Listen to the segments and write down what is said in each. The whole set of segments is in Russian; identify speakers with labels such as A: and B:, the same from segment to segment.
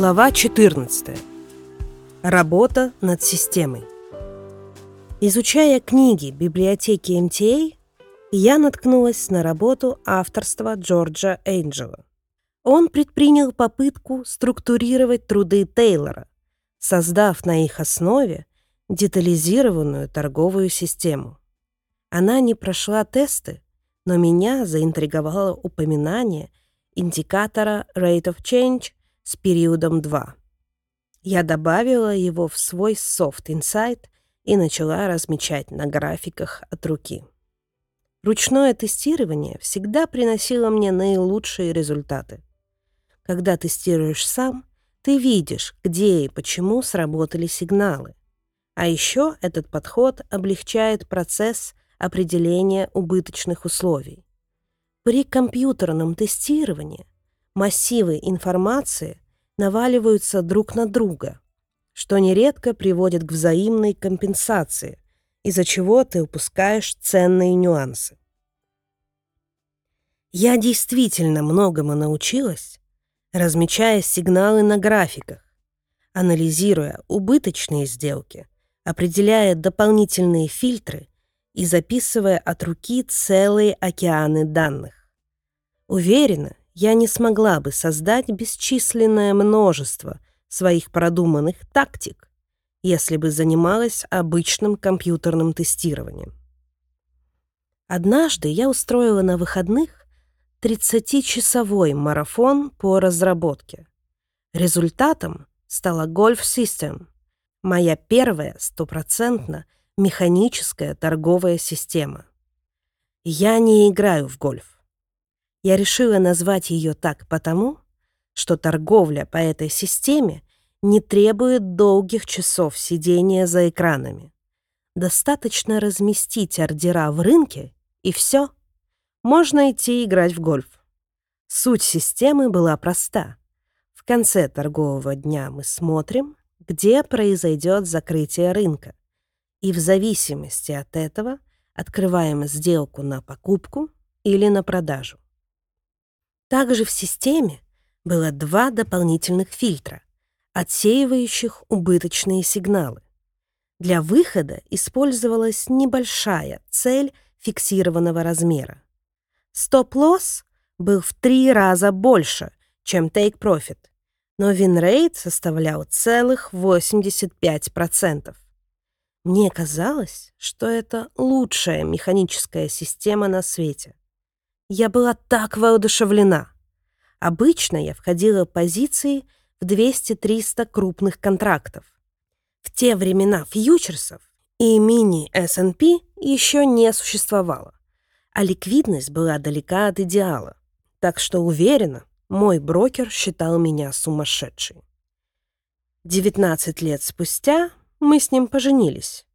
A: Глава 14. Работа над системой. Изучая книги библиотеки МТА, я наткнулась на работу авторства Джорджа Энджела. Он предпринял попытку структурировать труды Тейлора, создав на их основе детализированную торговую систему. Она не прошла тесты, но меня заинтриговало упоминание индикатора Rate of Change с периодом 2. Я добавила его в свой Soft Insight и начала размечать на графиках от руки. Ручное тестирование всегда приносило мне наилучшие результаты. Когда тестируешь сам, ты видишь, где и почему сработали сигналы. А еще этот подход облегчает процесс определения убыточных условий. При компьютерном тестировании массивы информации наваливаются друг на друга, что нередко приводит к взаимной компенсации, из-за чего ты упускаешь ценные нюансы. Я действительно многому научилась, размечая сигналы на графиках, анализируя убыточные сделки, определяя дополнительные фильтры и записывая от руки целые океаны данных. Уверена, я не смогла бы создать бесчисленное множество своих продуманных тактик, если бы занималась обычным компьютерным тестированием. Однажды я устроила на выходных 30-часовой марафон по разработке. Результатом стала Golf System, моя первая стопроцентно механическая торговая система. Я не играю в гольф. Я решила назвать ее так потому, что торговля по этой системе не требует долгих часов сидения за экранами. Достаточно разместить ордера в рынке, и все. Можно идти играть в гольф. Суть системы была проста. В конце торгового дня мы смотрим, где произойдет закрытие рынка. И в зависимости от этого открываем сделку на покупку или на продажу. Также в системе было два дополнительных фильтра, отсеивающих убыточные сигналы. Для выхода использовалась небольшая цель фиксированного размера. Стоп-лосс был в три раза больше, чем профит, но винрейт составлял целых 85%. Мне казалось, что это лучшая механическая система на свете. Я была так воодушевлена. Обычно я входила в позиции в 200-300 крупных контрактов. В те времена фьючерсов и мини S&P еще не существовало, а ликвидность была далека от идеала. Так что уверена, мой брокер считал меня сумасшедшей. 19 лет спустя мы с ним поженились.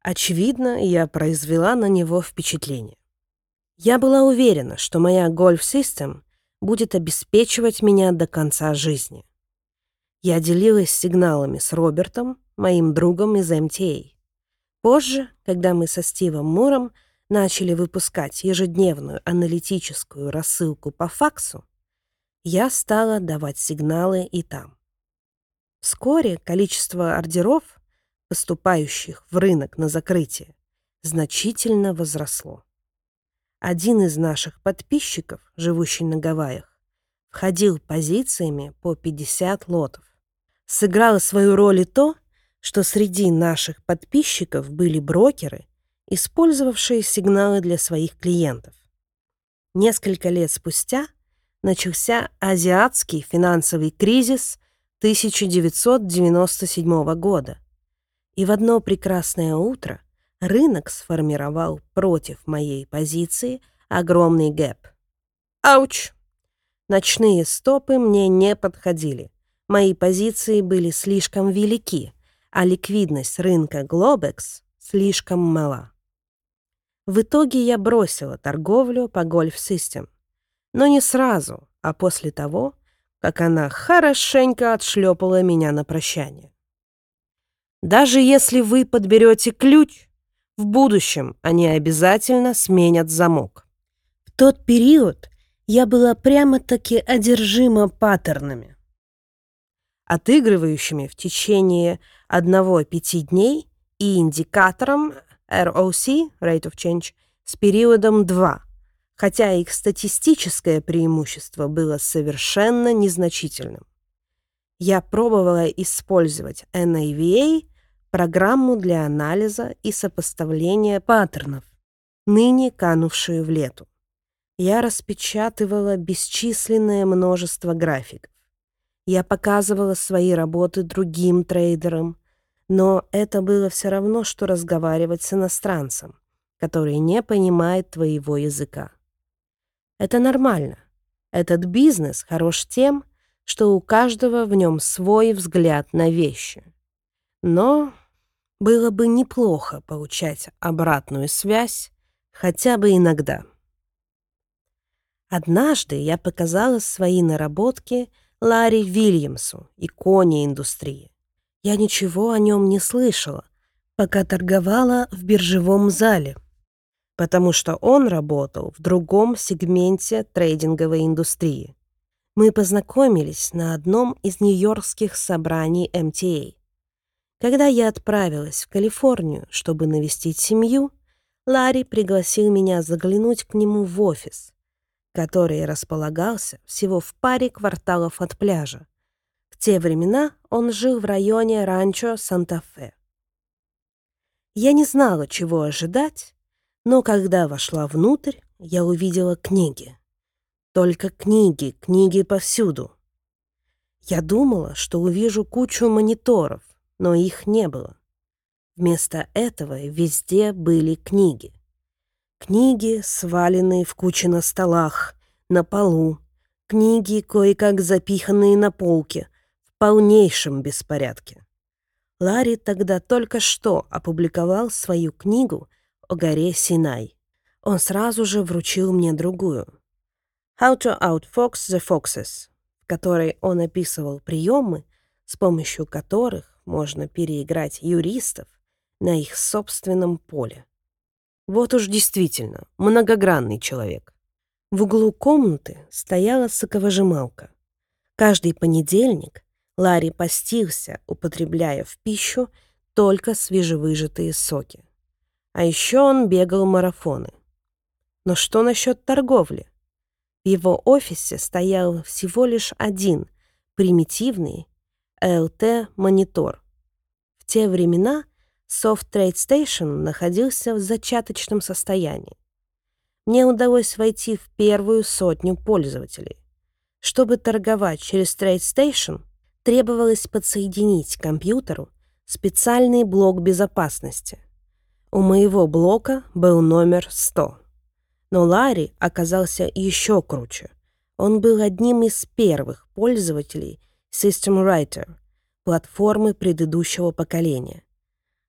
A: Очевидно, я произвела на него впечатление. Я была уверена, что моя гольф-систем будет обеспечивать меня до конца жизни. Я делилась сигналами с Робертом, моим другом из МТА. Позже, когда мы со Стивом Муром начали выпускать ежедневную аналитическую рассылку по факсу, я стала давать сигналы и там. Вскоре количество ордеров, поступающих в рынок на закрытие, значительно возросло. Один из наших подписчиков, живущий на Гавайях, входил позициями по 50 лотов. Сыграло свою роль и то, что среди наших подписчиков были брокеры, использовавшие сигналы для своих клиентов. Несколько лет спустя начался азиатский финансовый кризис 1997 года, и в одно прекрасное утро – рынок сформировал против моей позиции огромный гэп. Ауч! Ночные стопы мне не подходили. Мои позиции были слишком велики, а ликвидность рынка Globex слишком мала. В итоге я бросила торговлю по Golf System. Но не сразу, а после того, как она хорошенько отшлепала меня на прощание. Даже если вы подберете ключ, в будущем они обязательно сменят замок. В тот период я была прямо-таки одержима паттернами. отыгрывающими в течение одного-пяти дней и индикатором ROC, Rate of Change, с периодом 2, хотя их статистическое преимущество было совершенно незначительным. Я пробовала использовать NAVA, программу для анализа и сопоставления паттернов, ныне канувшую в лету. Я распечатывала бесчисленное множество графиков. Я показывала свои работы другим трейдерам, но это было все равно, что разговаривать с иностранцем, который не понимает твоего языка. Это нормально. Этот бизнес хорош тем, что у каждого в нем свой взгляд на вещи. Но было бы неплохо получать обратную связь хотя бы иногда. Однажды я показала свои наработки Ларри Вильямсу, иконе индустрии. Я ничего о нем не слышала, пока торговала в биржевом зале, потому что он работал в другом сегменте трейдинговой индустрии. Мы познакомились на одном из нью-йоркских собраний МТА. Когда я отправилась в Калифорнию, чтобы навестить семью, Ларри пригласил меня заглянуть к нему в офис который располагался всего в паре кварталов от пляжа. В те времена он жил в районе Ранчо Санта-Фе. Я не знала, чего ожидать, но когда вошла внутрь, я увидела книги. Только книги, книги повсюду. Я думала, что увижу кучу мониторов, но их не было. Вместо этого везде были книги. Книги, сваленные в куче на столах, на полу. Книги, кое-как запиханные на полке, в полнейшем беспорядке. Ларри тогда только что опубликовал свою книгу о горе Синай. Он сразу же вручил мне другую. «How to Outfox the Foxes», в которой он описывал приемы, с помощью которых можно переиграть юристов на их собственном поле. Вот уж действительно многогранный человек. В углу комнаты стояла соковыжималка. Каждый понедельник Ларри постился, употребляя в пищу только свежевыжатые соки. А еще он бегал марафоны. Но что насчет торговли? В его офисе стоял всего лишь один примитивный ЛТ-монитор. В те времена Soft Trade Station находился в зачаточном состоянии. Мне удалось войти в первую сотню пользователей. Чтобы торговать через Trade Station, требовалось подсоединить к компьютеру специальный блок безопасности. У моего блока был номер 100. Но Ларри оказался еще круче. Он был одним из первых пользователей System Writer, платформы предыдущего поколения.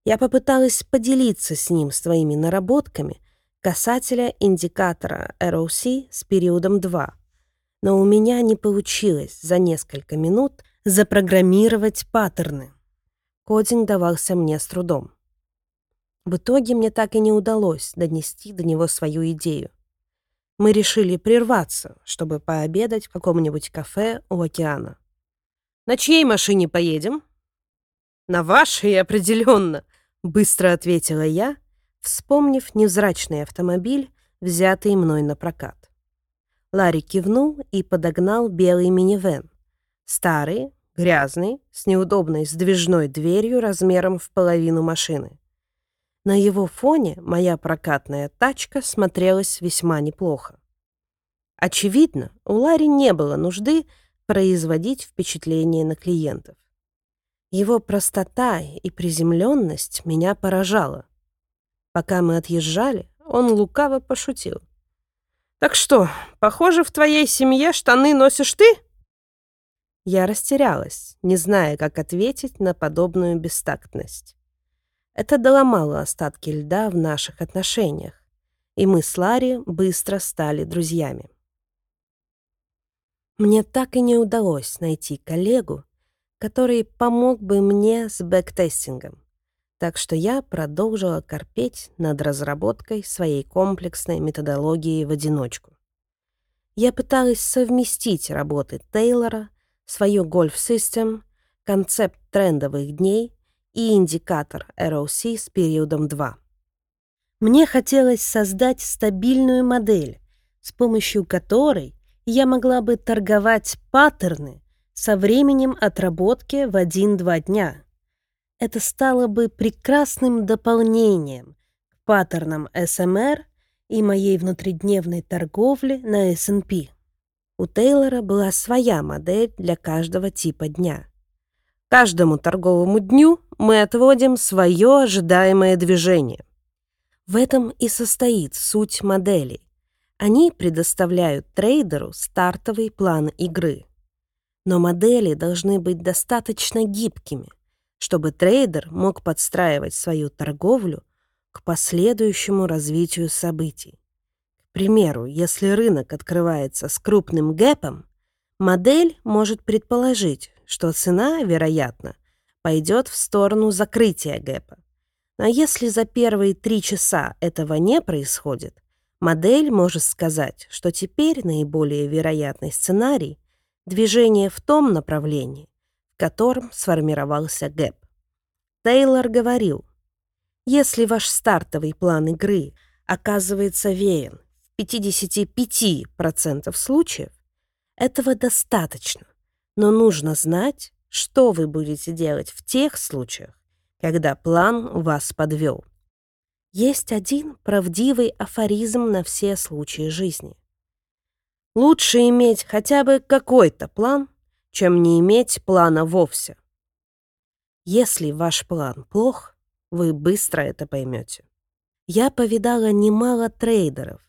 A: Я попыталась поделиться с ним своими наработками касательно индикатора ROC с периодом 2, но у меня не получилось за несколько минут запрограммировать паттерны. Кодинг давался мне с трудом. В итоге мне так и не удалось донести до него свою идею. Мы решили прерваться, чтобы пообедать в каком-нибудь кафе у океана. «На чьей машине поедем?» «На вашей, определенно», — быстро ответила я, вспомнив невзрачный автомобиль, взятый мной на прокат. Ларри кивнул и подогнал белый минивэн. Старый, грязный, с неудобной сдвижной дверью размером в половину машины. На его фоне моя прокатная тачка смотрелась весьма неплохо. Очевидно, у Ларри не было нужды производить впечатление на клиентов. Его простота и приземленность меня поражала. Пока мы отъезжали, он лукаво пошутил. «Так что, похоже, в твоей семье штаны носишь ты?» Я растерялась, не зная, как ответить на подобную бестактность. Это доломало остатки льда в наших отношениях, и мы с Ларри быстро стали друзьями. Мне так и не удалось найти коллегу, который помог бы мне с бэктестингом. Так что я продолжила корпеть над разработкой своей комплексной методологии в одиночку. Я пыталась совместить работы Тейлора, свою System, концепт трендовых дней и индикатор ROC с периодом 2. Мне хотелось создать стабильную модель, с помощью которой я могла бы торговать паттерны со временем отработки в 1-2 дня. Это стало бы прекрасным дополнением к паттернам SMR и моей внутридневной торговли на S&P. У Тейлора была своя модель для каждого типа дня. Каждому торговому дню мы отводим свое ожидаемое движение. В этом и состоит суть моделей. Они предоставляют трейдеру стартовый план игры. Но модели должны быть достаточно гибкими, чтобы трейдер мог подстраивать свою торговлю к последующему развитию событий. К примеру, если рынок открывается с крупным гэпом, модель может предположить, что цена, вероятно, пойдет в сторону закрытия гэпа. Но если за первые три часа этого не происходит, модель может сказать, что теперь наиболее вероятный сценарий — движение в том направлении, в котором сформировался гэп. Тейлор говорил, если ваш стартовый план игры оказывается верен 55% случаев этого достаточно, но нужно знать, что вы будете делать в тех случаях, когда план вас подвел. Есть один правдивый афоризм на все случаи жизни. Лучше иметь хотя бы какой-то план, чем не иметь плана вовсе. Если ваш план плох, вы быстро это поймете. Я повидала немало трейдеров,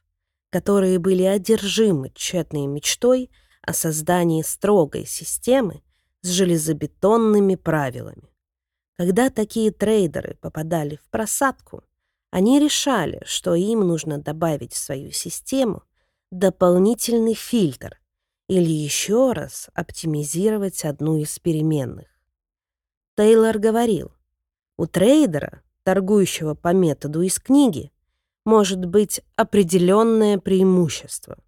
A: которые были одержимы тщетной мечтой о создании строгой системы с железобетонными правилами. Когда такие трейдеры попадали в просадку, они решали, что им нужно добавить в свою систему дополнительный фильтр или еще раз оптимизировать одну из переменных. Тейлор говорил, у трейдера, торгующего по методу из книги, может быть определенное преимущество.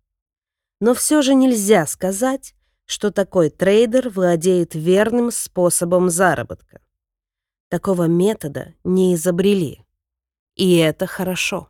A: Но все же нельзя сказать, что такой трейдер владеет верным способом заработка. Такого метода не изобрели. И это хорошо.